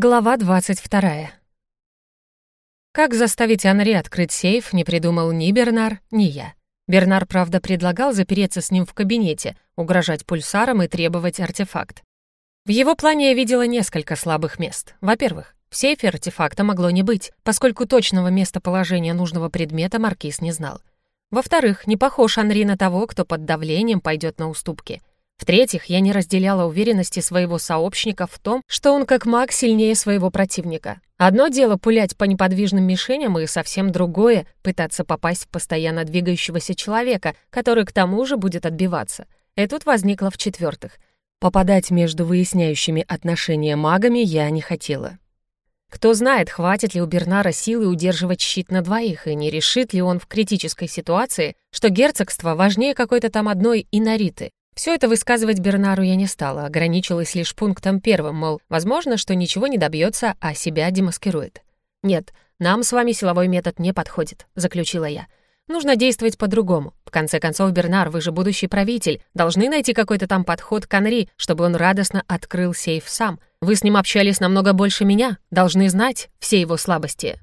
Глава 22. Как заставить Анри открыть сейф, не придумал ни Бернар, ни я. Бернар, правда, предлагал запереться с ним в кабинете, угрожать пульсарам и требовать артефакт. В его плане я видела несколько слабых мест. Во-первых, в сейфе артефакта могло не быть, поскольку точного местоположения нужного предмета Маркиз не знал. Во-вторых, не похож Анри на того, кто под давлением пойдет на уступки. В-третьих, я не разделяла уверенности своего сообщника в том, что он как маг сильнее своего противника. Одно дело пулять по неподвижным мишеням, и совсем другое — пытаться попасть в постоянно двигающегося человека, который к тому же будет отбиваться. И тут возникло в-четвертых. Попадать между выясняющими отношения магами я не хотела. Кто знает, хватит ли у Бернара силы удерживать щит на двоих, и не решит ли он в критической ситуации, что герцогство важнее какой-то там одной инориты. Все это высказывать Бернару я не стала, ограничилась лишь пунктом первым, мол, возможно, что ничего не добьется, а себя демаскирует. «Нет, нам с вами силовой метод не подходит», — заключила я. «Нужно действовать по-другому. В конце концов, Бернар, вы же будущий правитель, должны найти какой-то там подход к Анри, чтобы он радостно открыл сейф сам. Вы с ним общались намного больше меня, должны знать все его слабости».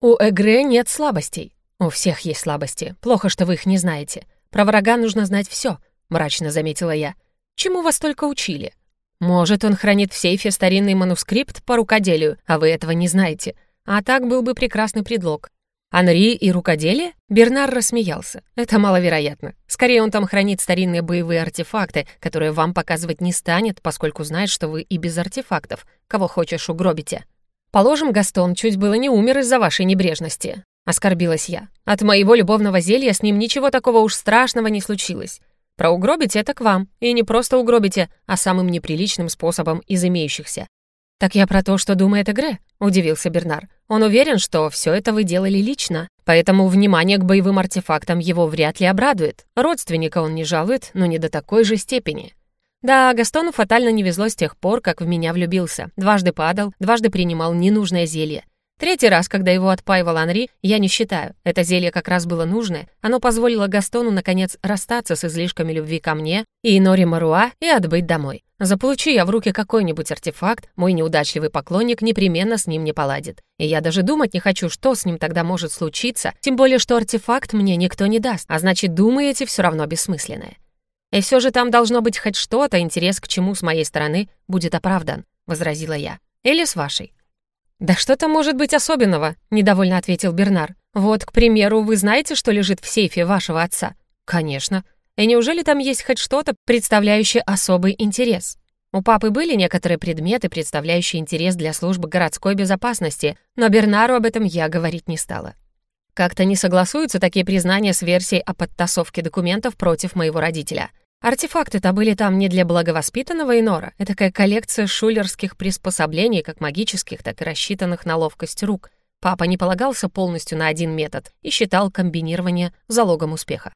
«У Эгре нет слабостей. У всех есть слабости. Плохо, что вы их не знаете. Про врага нужно знать все мрачно заметила я. «Чему вас только учили?» «Может, он хранит в сейфе старинный манускрипт по рукоделию, а вы этого не знаете. А так был бы прекрасный предлог. Анри и рукоделие?» Бернар рассмеялся. «Это маловероятно. Скорее, он там хранит старинные боевые артефакты, которые вам показывать не станет, поскольку знает, что вы и без артефактов. Кого хочешь, угробите. Положим, Гастон чуть было не умер из-за вашей небрежности». Оскорбилась я. «От моего любовного зелья с ним ничего такого уж страшного не случилось. Про угробить это к вам. И не просто угробите, а самым неприличным способом из имеющихся. «Так я про то, что думает Эгре», — удивился Бернар. «Он уверен, что все это вы делали лично, поэтому внимание к боевым артефактам его вряд ли обрадует. Родственника он не жалует, но не до такой же степени». Да, Гастону фатально не везло с тех пор, как в меня влюбился. Дважды падал, дважды принимал ненужное зелье. Третий раз, когда его отпаивал Анри, я не считаю. Это зелье как раз было нужное. Оно позволило Гастону, наконец, расстаться с излишками любви ко мне и Нори Маруа и отбыть домой. Заполучи я в руки какой-нибудь артефакт, мой неудачливый поклонник непременно с ним не поладит. И я даже думать не хочу, что с ним тогда может случиться, тем более, что артефакт мне никто не даст, а значит, думы эти все равно бессмысленные. И все же там должно быть хоть что-то, интерес к чему с моей стороны будет оправдан, возразила я. Или с вашей. «Да что-то может быть особенного», — недовольно ответил Бернар. «Вот, к примеру, вы знаете, что лежит в сейфе вашего отца?» «Конечно. И неужели там есть хоть что-то, представляющее особый интерес?» У папы были некоторые предметы, представляющие интерес для службы городской безопасности, но Бернару об этом я говорить не стала. Как-то не согласуются такие признания с версией о подтасовке документов против моего родителя — Артефакты-то были там не для благовоспитанного Инора. Это такая коллекция шулерских приспособлений, как магических, так и рассчитанных на ловкость рук. Папа не полагался полностью на один метод и считал комбинирование залогом успеха.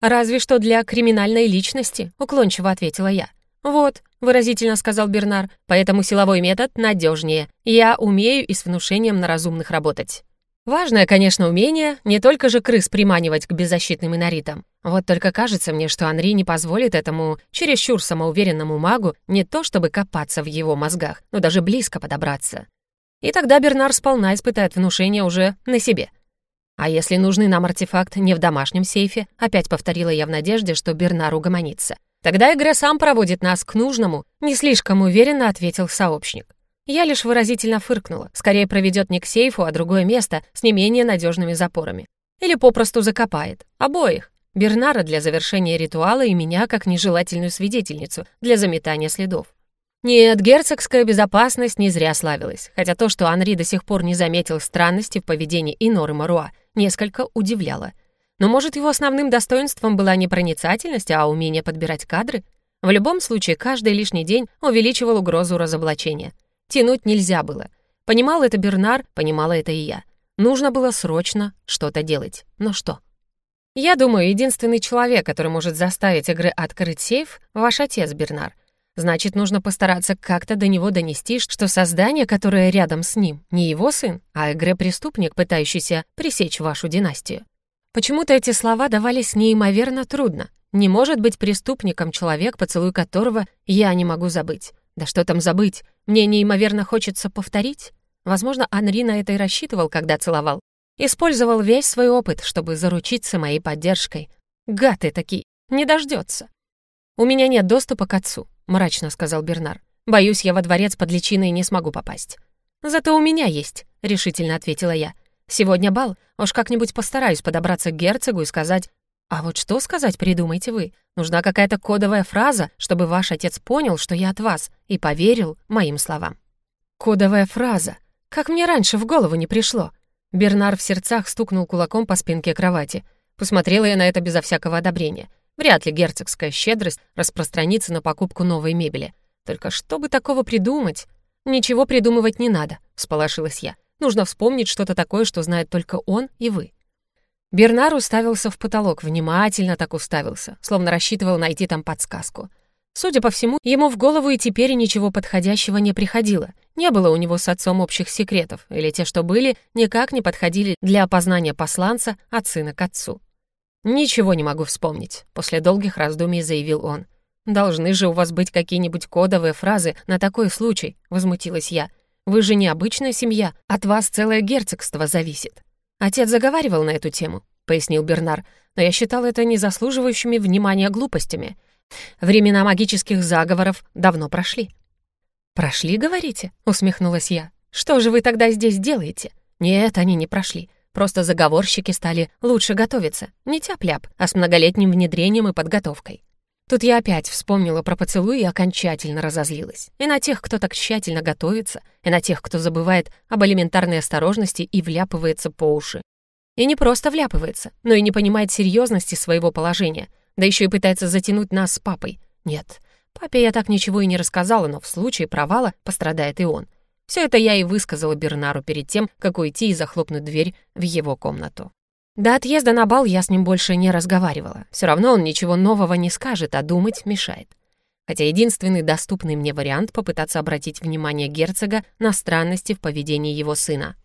«Разве что для криминальной личности», — уклончиво ответила я. «Вот», — выразительно сказал Бернар, «поэтому силовой метод надежнее. Я умею и с внушением на разумных работать». Важное, конечно, умение, не только же крыс приманивать к беззащитным иноритам. Вот только кажется мне, что Анри не позволит этому чересчур самоуверенному магу не то чтобы копаться в его мозгах, но даже близко подобраться. И тогда Бернар сполна испытает внушение уже на себе. А если нужный нам артефакт не в домашнем сейфе, опять повторила я в надежде, что Бернар угомонится. Тогда Игре сам проводит нас к нужному, не слишком уверенно ответил сообщник. Я лишь выразительно фыркнула. Скорее проведет не к сейфу, а другое место с не менее надежными запорами. Или попросту закопает. Обоих. Бернара для завершения ритуала и меня как нежелательную свидетельницу для заметания следов. Нет, герцогская безопасность не зря славилась, хотя то, что Анри до сих пор не заметил странности в поведении Иноры Маруа, несколько удивляло. Но, может, его основным достоинством была не проницательность, а умение подбирать кадры? В любом случае, каждый лишний день увеличивал угрозу разоблачения — Тянуть нельзя было. Понимал это Бернар, понимала это и я. Нужно было срочно что-то делать. Но что? Я думаю, единственный человек, который может заставить игры открыть сейф, ваш отец, Бернар. Значит, нужно постараться как-то до него донести, что создание, которое рядом с ним, не его сын, а игре-преступник, пытающийся пресечь вашу династию. Почему-то эти слова давались неимоверно трудно. Не может быть преступником человек, поцелуй которого я не могу забыть. Да что там забыть? Мне неимоверно хочется повторить. Возможно, Анри на это и рассчитывал, когда целовал. Использовал весь свой опыт, чтобы заручиться моей поддержкой. Гад ты таки, не дождется. «У меня нет доступа к отцу», — мрачно сказал Бернар. «Боюсь, я во дворец под личиной не смогу попасть». «Зато у меня есть», — решительно ответила я. «Сегодня бал, уж как-нибудь постараюсь подобраться к герцогу и сказать, а вот что сказать придумайте вы? Нужна какая-то кодовая фраза, чтобы ваш отец понял, что я от вас, и поверил моим словам. Кодовая фраза. Как мне раньше в голову не пришло. Бернар в сердцах стукнул кулаком по спинке кровати. Посмотрела я на это безо всякого одобрения. Вряд ли герцогская щедрость распространится на покупку новой мебели. Только чтобы такого придумать? Ничего придумывать не надо, всполошилась я. Нужно вспомнить что-то такое, что знает только он и вы. Бернар уставился в потолок, внимательно так уставился, словно рассчитывал найти там подсказку. Судя по всему, ему в голову и теперь ничего подходящего не приходило. Не было у него с отцом общих секретов, или те, что были, никак не подходили для опознания посланца от сына к отцу. «Ничего не могу вспомнить», — после долгих раздумий заявил он. «Должны же у вас быть какие-нибудь кодовые фразы на такой случай», — возмутилась я. «Вы же не обычная семья, от вас целое герцогство зависит». «Отец заговаривал на эту тему», — пояснил Бернар, «но я считал это незаслуживающими внимания глупостями. Времена магических заговоров давно прошли». «Прошли, говорите?» — усмехнулась я. «Что же вы тогда здесь делаете?» «Нет, они не прошли. Просто заговорщики стали лучше готовиться. Не тяп-ляп, а с многолетним внедрением и подготовкой. Тут я опять вспомнила про поцелуй и окончательно разозлилась. И на тех, кто так тщательно готовится, и на тех, кто забывает об элементарной осторожности и вляпывается по уши. И не просто вляпывается, но и не понимает серьезности своего положения, да еще и пытается затянуть нас с папой. Нет, папе я так ничего и не рассказала, но в случае провала пострадает и он. Все это я и высказала Бернару перед тем, как уйти и захлопнуть дверь в его комнату. До отъезда на бал я с ним больше не разговаривала. Все равно он ничего нового не скажет, а думать мешает. Хотя единственный доступный мне вариант — попытаться обратить внимание герцога на странности в поведении его сына.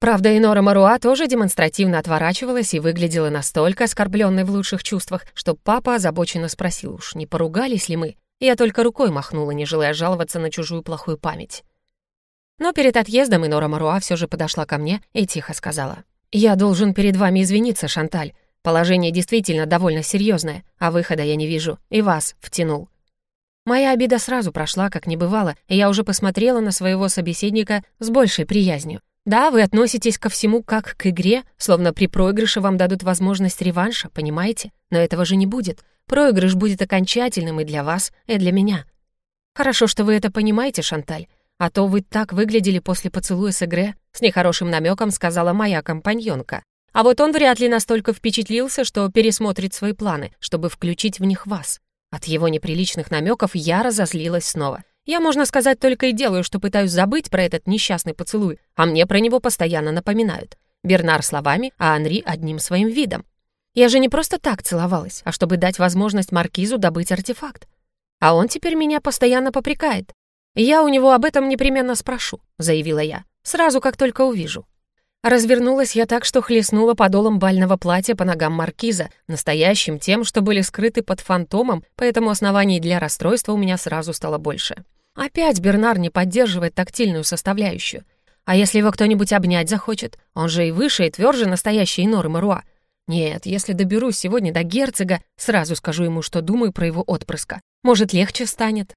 Правда, Инора Маруа тоже демонстративно отворачивалась и выглядела настолько оскорбленной в лучших чувствах, что папа озабоченно спросил уж, не поругались ли мы. Я только рукой махнула, не желая жаловаться на чужую плохую память. Но перед отъездом Инора Маруа все же подошла ко мне и тихо сказала — «Я должен перед вами извиниться, Шанталь. Положение действительно довольно серьезное, а выхода я не вижу, и вас втянул». Моя обида сразу прошла, как не бывало, и я уже посмотрела на своего собеседника с большей приязнью. Да, вы относитесь ко всему как к игре, словно при проигрыше вам дадут возможность реванша, понимаете? Но этого же не будет. Проигрыш будет окончательным и для вас, и для меня. Хорошо, что вы это понимаете, Шанталь. А то вы так выглядели после поцелуя с Игре, с нехорошим намеком сказала моя компаньонка. А вот он вряд ли настолько впечатлился, что пересмотрит свои планы, чтобы включить в них вас. От его неприличных намеков я разозлилась снова. Я, можно сказать, только и делаю, что пытаюсь забыть про этот несчастный поцелуй, а мне про него постоянно напоминают. Бернар словами, а Анри одним своим видом. Я же не просто так целовалась, а чтобы дать возможность Маркизу добыть артефакт. А он теперь меня постоянно попрекает. «Я у него об этом непременно спрошу», — заявила я, «сразу, как только увижу». Развернулась я так, что хлестнула подолом бального платья по ногам маркиза, настоящим тем, что были скрыты под фантомом, поэтому оснований для расстройства у меня сразу стало больше. Опять Бернар не поддерживает тактильную составляющую. А если его кто-нибудь обнять захочет? Он же и выше, и тверже настоящей Норы Маруа. Нет, если доберусь сегодня до герцога, сразу скажу ему, что думаю про его отпрыска. Может, легче станет.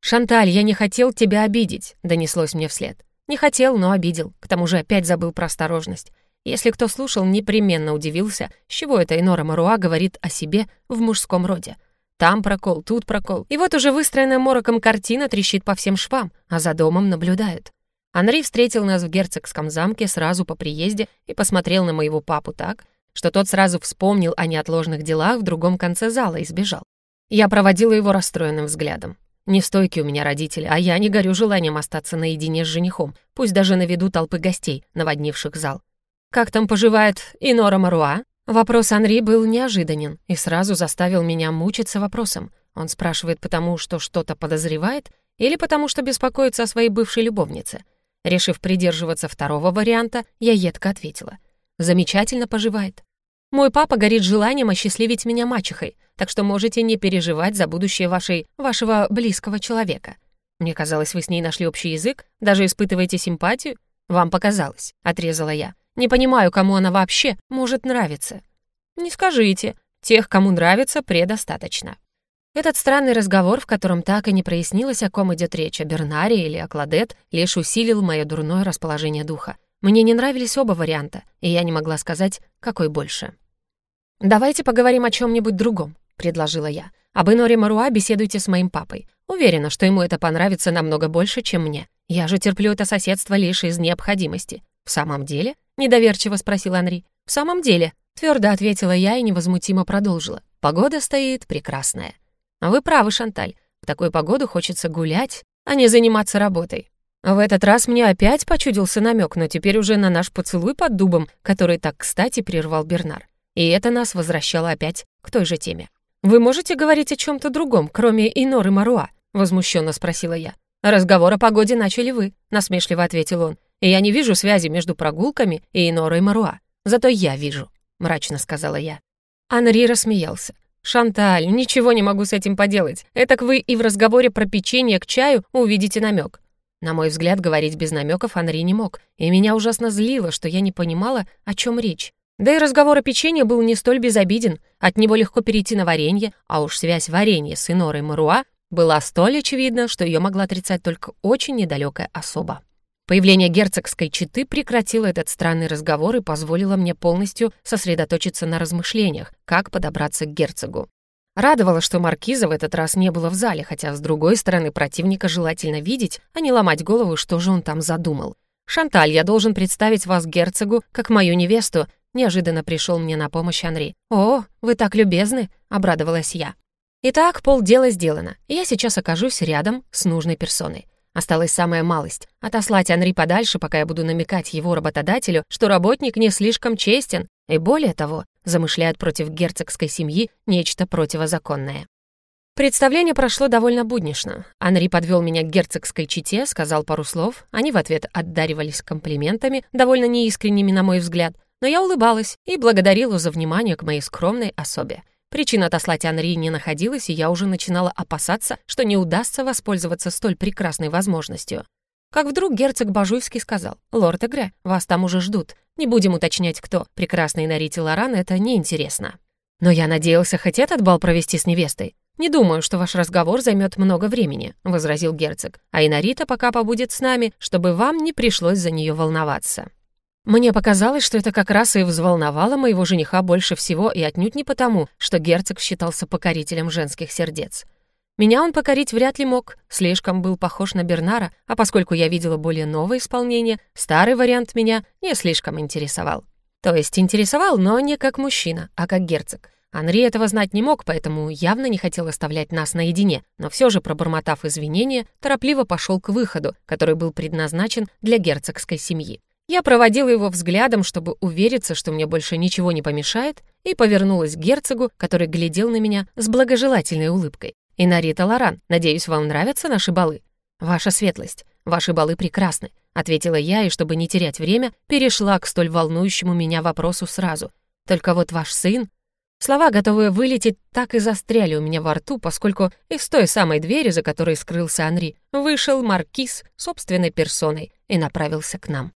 «Шанталь, я не хотел тебя обидеть», — донеслось мне вслед. Не хотел, но обидел. К тому же опять забыл про осторожность. Если кто слушал, непременно удивился, с чего эта Инора Маруа говорит о себе в мужском роде. Там прокол, тут прокол. И вот уже выстроенная мороком картина трещит по всем швам, а за домом наблюдают. Анри встретил нас в герцогском замке сразу по приезде и посмотрел на моего папу так, что тот сразу вспомнил о неотложных делах в другом конце зала и сбежал. Я проводила его расстроенным взглядом. Нестойкие у меня родители, а я не горю желанием остаться наедине с женихом, пусть даже на виду толпы гостей, наводнивших зал. «Как там поживает Инора Маруа?» Вопрос Анри был неожиданен и сразу заставил меня мучиться вопросом. Он спрашивает потому, что что-то подозревает, или потому, что беспокоится о своей бывшей любовнице. Решив придерживаться второго варианта, я едко ответила. «Замечательно поживает. Мой папа горит желанием осчастливить меня мачехой, так что можете не переживать за будущее вашей, вашего близкого человека». Мне казалось, вы с ней нашли общий язык, даже испытываете симпатию. Вам показалось, отрезала я. Не понимаю, кому она вообще может нравиться. Не скажите, тех, кому нравится, предостаточно. Этот странный разговор, в котором так и не прояснилось, о ком идет речь, о Бернаре или о Кладет, лишь усилил мое дурное расположение духа. Мне не нравились оба варианта, и я не могла сказать, какой больше. «Давайте поговорим о чем-нибудь другом», — предложила я. «Об Иноре Маруа беседуйте с моим папой. Уверена, что ему это понравится намного больше, чем мне. Я же терплю это соседство лишь из необходимости». «В самом деле?» — недоверчиво спросил Анри. «В самом деле», — твердо ответила я и невозмутимо продолжила. «Погода стоит прекрасная». «Вы правы, Шанталь. В такую погоду хочется гулять, а не заниматься работой. В этот раз мне опять почудился намек, но теперь уже на наш поцелуй под дубом, который так кстати прервал Бернар. И это нас возвращало опять к той же теме. «Вы можете говорить о чем-то другом, кроме Иноры Маруа?» — возмущенно спросила я. «Разговор о погоде начали вы», — насмешливо ответил он. «И я не вижу связи между прогулками и Инорой Маруа. Зато я вижу», — мрачно сказала я. Анри рассмеялся. «Шанталь, ничего не могу с этим поделать. Этак вы и в разговоре про печенье к чаю увидите намек. На мой взгляд, говорить без намеков Анри не мог, и меня ужасно злило, что я не понимала, о чем речь. Да и разговор о печенье был не столь безобиден, от него легко перейти на варенье, а уж связь варенья с Инорой Маруа была столь очевидна, что ее могла отрицать только очень недалекая особа. Появление герцогской четы прекратило этот странный разговор и позволило мне полностью сосредоточиться на размышлениях, как подобраться к герцогу. Радовало, что маркиза в этот раз не было в зале, хотя, с другой стороны, противника желательно видеть, а не ломать голову, что же он там задумал. «Шанталь, я должен представить вас герцогу как мою невесту», неожиданно пришел мне на помощь Анри. «О, вы так любезны», — обрадовалась я. Итак, полдела сделано. Я сейчас окажусь рядом с нужной персоной. Осталась самая малость — отослать Анри подальше, пока я буду намекать его работодателю, что работник не слишком честен, и более того, замышляет против герцогской семьи нечто противозаконное. Представление прошло довольно буднично. Анри подвел меня к герцогской чете, сказал пару слов, они в ответ отдаривались комплиментами, довольно неискренними, на мой взгляд, но я улыбалась и благодарила за внимание к моей скромной особе. Причин отослать Анри не находилась, и я уже начинала опасаться, что не удастся воспользоваться столь прекрасной возможностью. Как вдруг герцог Бажуйский сказал, «Лорд Эгре, вас там уже ждут. Не будем уточнять, кто. Прекрасный Нарити Лоран — это неинтересно». «Но я надеялся хоть этот бал провести с невестой. Не думаю, что ваш разговор займет много времени», — возразил герцог. «А Инарита пока побудет с нами, чтобы вам не пришлось за нее волноваться». Мне показалось, что это как раз и взволновало моего жениха больше всего и отнюдь не потому, что герцог считался покорителем женских сердец. Меня он покорить вряд ли мог, слишком был похож на Бернара, а поскольку я видела более новое исполнение, старый вариант меня не слишком интересовал. То есть интересовал, но не как мужчина, а как герцог. Анри этого знать не мог, поэтому явно не хотел оставлять нас наедине, но все же, пробормотав извинения, торопливо пошел к выходу, который был предназначен для герцогской семьи. Я проводила его взглядом, чтобы увериться, что мне больше ничего не помешает, и повернулась к герцогу, который глядел на меня с благожелательной улыбкой. «Инарита Лоран, надеюсь, вам нравятся наши балы?» «Ваша светлость, ваши балы прекрасны», — ответила я, и, чтобы не терять время, перешла к столь волнующему меня вопросу сразу. «Только вот ваш сын...» Слова, готовые вылететь, так и застряли у меня во рту, поскольку из той самой двери, за которой скрылся Анри, вышел маркиз собственной персоной и направился к нам.